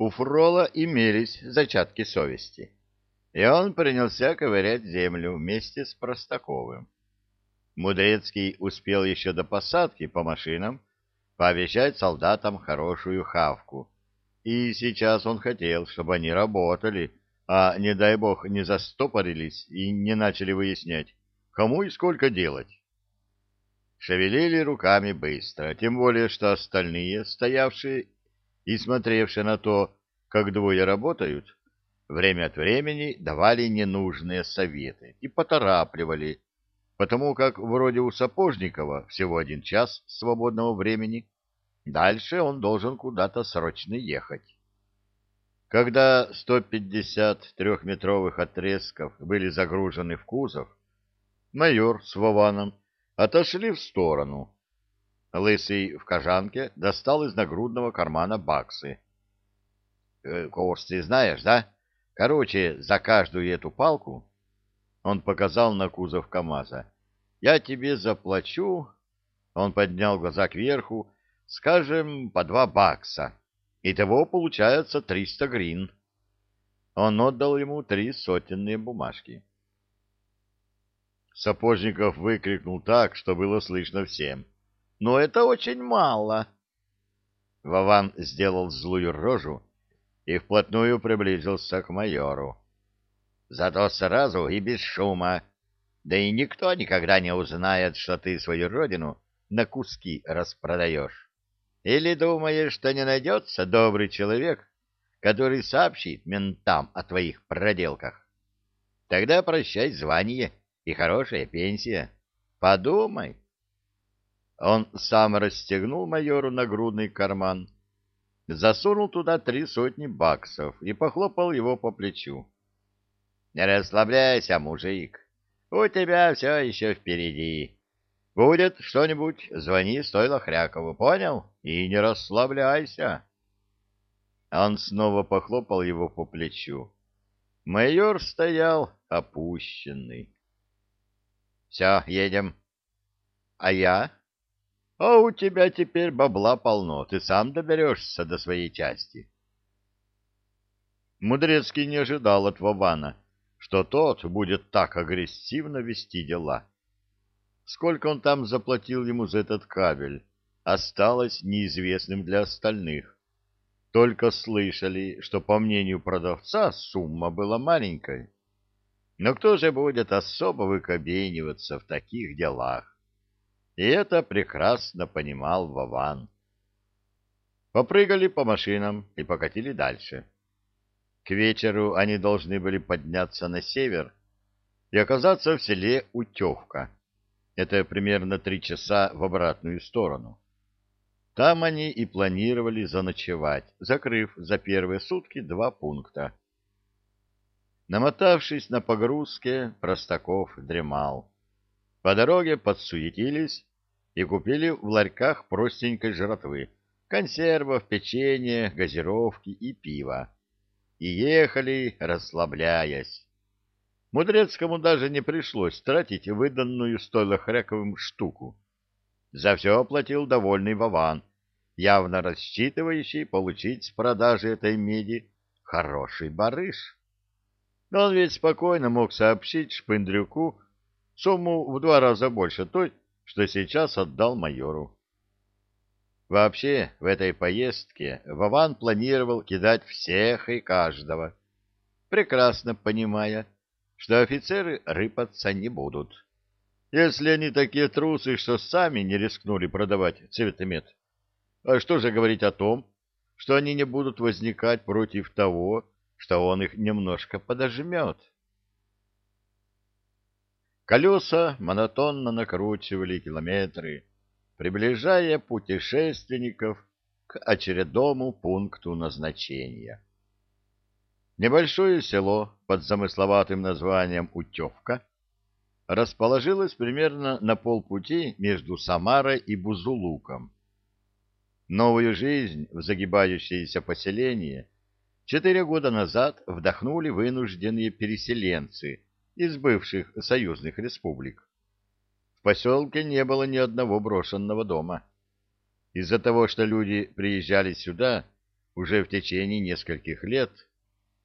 У Фрола имелись зачатки совести, и он принялся ковырять землю вместе с Простаковым. Мудрецкий успел еще до посадки по машинам пообещать солдатам хорошую хавку, и сейчас он хотел, чтобы они работали, а, не дай бог, не застопорились и не начали выяснять, кому и сколько делать. Шевелили руками быстро, тем более, что остальные, стоявшие и смотревшие на то, как двое работают, время от времени давали ненужные советы и поторапливали, потому как вроде у Сапожникова всего один час свободного времени, дальше он должен куда-то срочно ехать. Когда 150 трехметровых отрезков были загружены в кузов, майор с Вованом отошли в сторону. Лысый в кожанке достал из нагрудного кармана баксы. «Э, — Курс ты знаешь, да? Короче, за каждую эту палку он показал на кузов КамАЗа. «Я тебе заплачу...» Он поднял глаза кверху. «Скажем, по два бакса. Итого получается триста грин». Он отдал ему три сотенные бумажки. Сапожников выкрикнул так, что было слышно всем. «Но это очень мало!» Вован сделал злую рожу и вплотную приблизился к майору. Зато сразу и без шума. Да и никто никогда не узнает, что ты свою родину на куски распродаешь. Или думаешь, что не найдется добрый человек, который сообщит ментам о твоих проделках? Тогда прощай звание и хорошая пенсия. Подумай. Он сам расстегнул майору нагрудный карман, засунул туда три сотни баксов и похлопал его по плечу. Не расслабляйся, мужик. У тебя все еще впереди. Будет что-нибудь, звони Стойло Хрякову, понял? И не расслабляйся. Он снова похлопал его по плечу. Майор стоял опущенный. Все, едем. А я? А у тебя теперь бабла полно, ты сам доберешься до своей части. Мудрецкий не ожидал от Вована что тот будет так агрессивно вести дела. Сколько он там заплатил ему за этот кабель, осталось неизвестным для остальных. Только слышали, что, по мнению продавца, сумма была маленькой. Но кто же будет особо выкобениваться в таких делах? И это прекрасно понимал Вован. Попрыгали по машинам и покатили дальше. К вечеру они должны были подняться на север и оказаться в селе Утевка. Это примерно три часа в обратную сторону. Там они и планировали заночевать, закрыв за первые сутки два пункта. Намотавшись на погрузке, Простаков дремал. По дороге подсуетились и купили в ларьках простенькой жратвы, консервов, печенье, газировки и пива и ехали, расслабляясь. Мудрецкому даже не пришлось тратить выданную Стойлохряковым штуку. За все оплатил довольный Вован, явно рассчитывающий получить с продажи этой меди хороший барыш. Но он ведь спокойно мог сообщить Шпындрюку сумму в два раза больше той, что сейчас отдал майору. Вообще, в этой поездке Вован планировал кидать всех и каждого, прекрасно понимая, что офицеры рыпаться не будут. Если они такие трусы, что сами не рискнули продавать цветомет, а что же говорить о том, что они не будут возникать против того, что он их немножко подожмет? Колеса монотонно накручивали километры, приближая путешественников к очередному пункту назначения. Небольшое село под замысловатым названием Утевка расположилось примерно на полпути между Самарой и Бузулуком. Новую жизнь в загибающееся поселение четыре года назад вдохнули вынужденные переселенцы из бывших союзных республик. В поселке не было ни одного брошенного дома. Из-за того, что люди приезжали сюда, уже в течение нескольких лет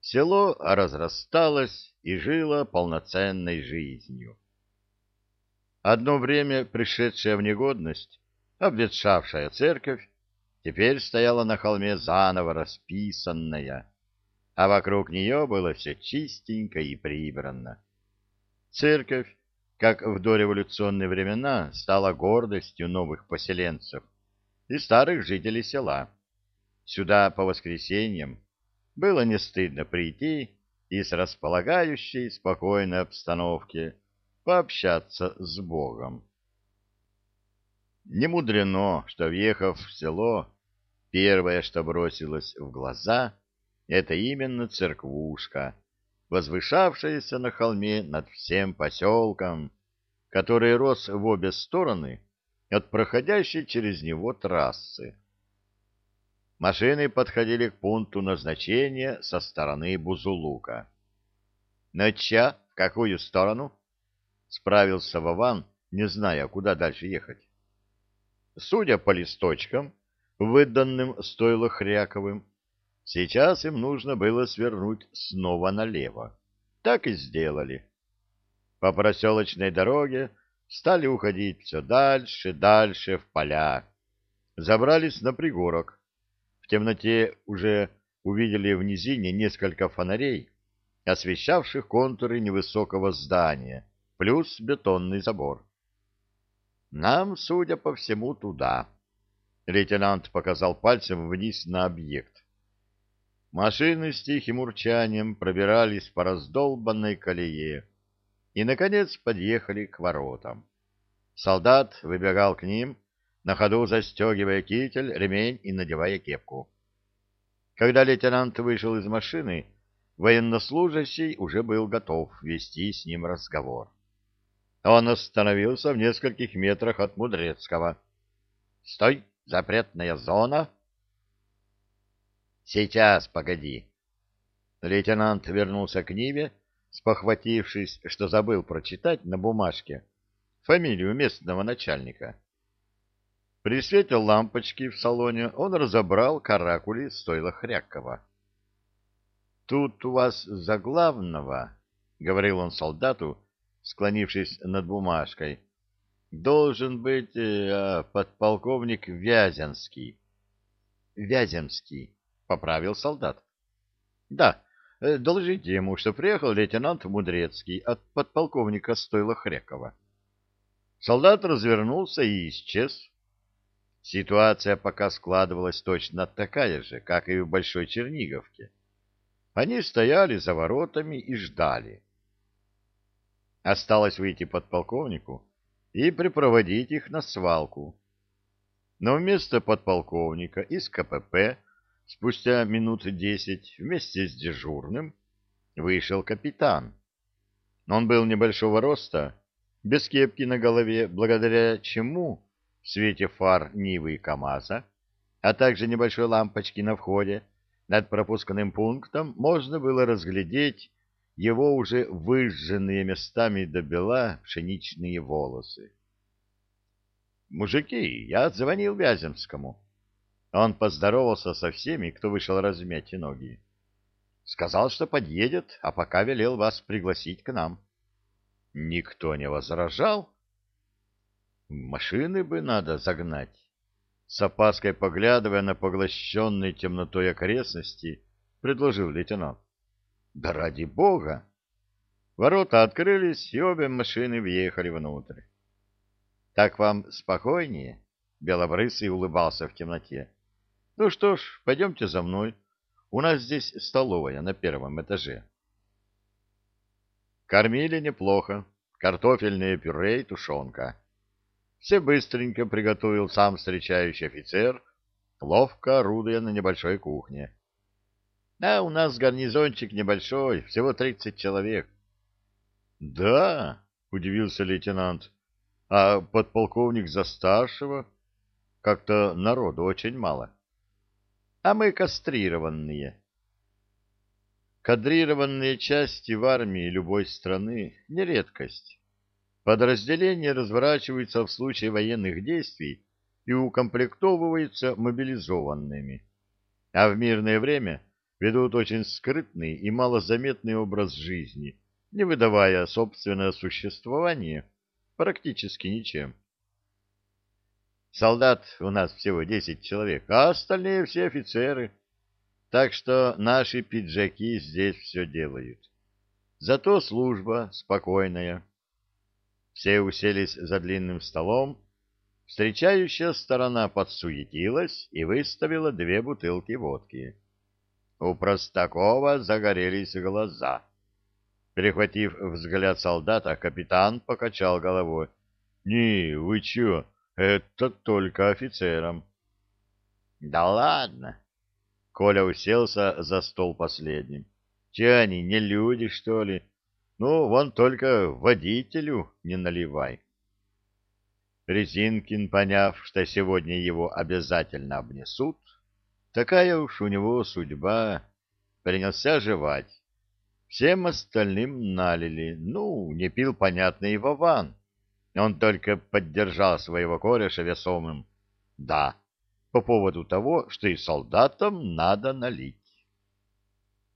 село разрасталось и жило полноценной жизнью. Одно время пришедшая в негодность, обветшавшая церковь, теперь стояла на холме заново расписанная, а вокруг нее было все чистенько и прибранно. Церковь, как в дореволюционные времена, стала гордостью новых поселенцев и старых жителей села. Сюда по воскресеньям было не стыдно прийти и с располагающей спокойной обстановки пообщаться с Богом. Не мудрено, что, въехав в село, первое, что бросилось в глаза, это именно церквушка, возвышавшаяся на холме над всем поселком, который рос в обе стороны от проходящей через него трассы. Машины подходили к пункту назначения со стороны Бузулука. «Нача, в какую сторону?» — справился Вован, не зная, куда дальше ехать. Судя по листочкам, выданным стойло Хряковым, сейчас им нужно было свернуть снова налево. Так и сделали. По проселочной дороге стали уходить все дальше, дальше в поля. Забрались на пригорок. В темноте уже увидели в низине несколько фонарей, освещавших контуры невысокого здания, плюс бетонный забор. Нам, судя по всему, туда. Лейтенант показал пальцем вниз на объект. Машины с тихим урчанием пробирались по раздолбанной колее и, наконец, подъехали к воротам. Солдат выбегал к ним, на ходу застегивая китель, ремень и надевая кепку. Когда лейтенант вышел из машины, военнослужащий уже был готов вести с ним разговор. Он остановился в нескольких метрах от Мудрецкого. — Стой, запретная зона. — Сейчас, погоди. Лейтенант вернулся к Ниве, спохватившись, что забыл прочитать на бумажке фамилию местного начальника. При свете лампочки в салоне он разобрал каракули стойла Хрякова. — Тут у вас за главного, — говорил он солдату, — склонившись над бумажкой. «Должен быть э, подполковник Вяземский». «Вяземский», — поправил солдат. «Да, э, доложите ему, что приехал лейтенант Мудрецкий от подполковника Стойла Хрекова». Солдат развернулся и исчез. Ситуация пока складывалась точно такая же, как и в Большой Черниговке. Они стояли за воротами и ждали. Осталось выйти подполковнику и припроводить их на свалку. Но вместо подполковника из КПП спустя минут десять вместе с дежурным вышел капитан. Он был небольшого роста, без кепки на голове, благодаря чему в свете фар Нивы и КамАЗа, а также небольшой лампочки на входе, над пропускным пунктом можно было разглядеть его уже выжженные местами до бела пшеничные волосы. «Мужики, я звонил Вяземскому». Он поздоровался со всеми, кто вышел размять ноги. Сказал, что подъедет, а пока велел вас пригласить к нам. Никто не возражал? Машины бы надо загнать. С опаской поглядывая на поглощенные темнотой окрестности, предложил лейтенант. Да ради бога! Ворота открылись, и обе машины въехали внутрь. — Так вам спокойнее? — Белобрысый улыбался в темноте. — Ну что ж, пойдемте за мной. У нас здесь столовая на первом этаже. Кормили неплохо. Картофельное пюре и тушенка. Все быстренько приготовил сам встречающий офицер, ловко орудуя на небольшой кухне. А у нас гарнизончик небольшой, всего тридцать человек. — Да, — удивился лейтенант, — а подполковник за старшего? Как-то народу очень мало. — А мы кастрированные. Кадрированные части в армии любой страны — не редкость. Подразделения разворачиваются в случае военных действий и укомплектовываются мобилизованными. а в мирное время ведут очень скрытный и малозаметный образ жизни, не выдавая собственное существование практически ничем. Солдат у нас всего десять человек, а остальные все офицеры. Так что наши пиджаки здесь все делают. Зато служба спокойная. Все уселись за длинным столом. Встречающая сторона подсуетилась и выставила две бутылки водки. У Простакова загорелись глаза. Перехватив взгляд солдата, капитан покачал головой. — Не, вы чё? Это только офицерам. Да ладно. Коля уселся за стол последним. Че они, не люди, что ли? Ну, вон только водителю не наливай. Резинкин, поняв, что сегодня его обязательно обнесут, такая уж у него судьба, принялся жевать. Всем остальным налили. Ну, не пил, понятно, и Вован. Он только поддержал своего кореша весомым «да» по поводу того, что и солдатам надо налить.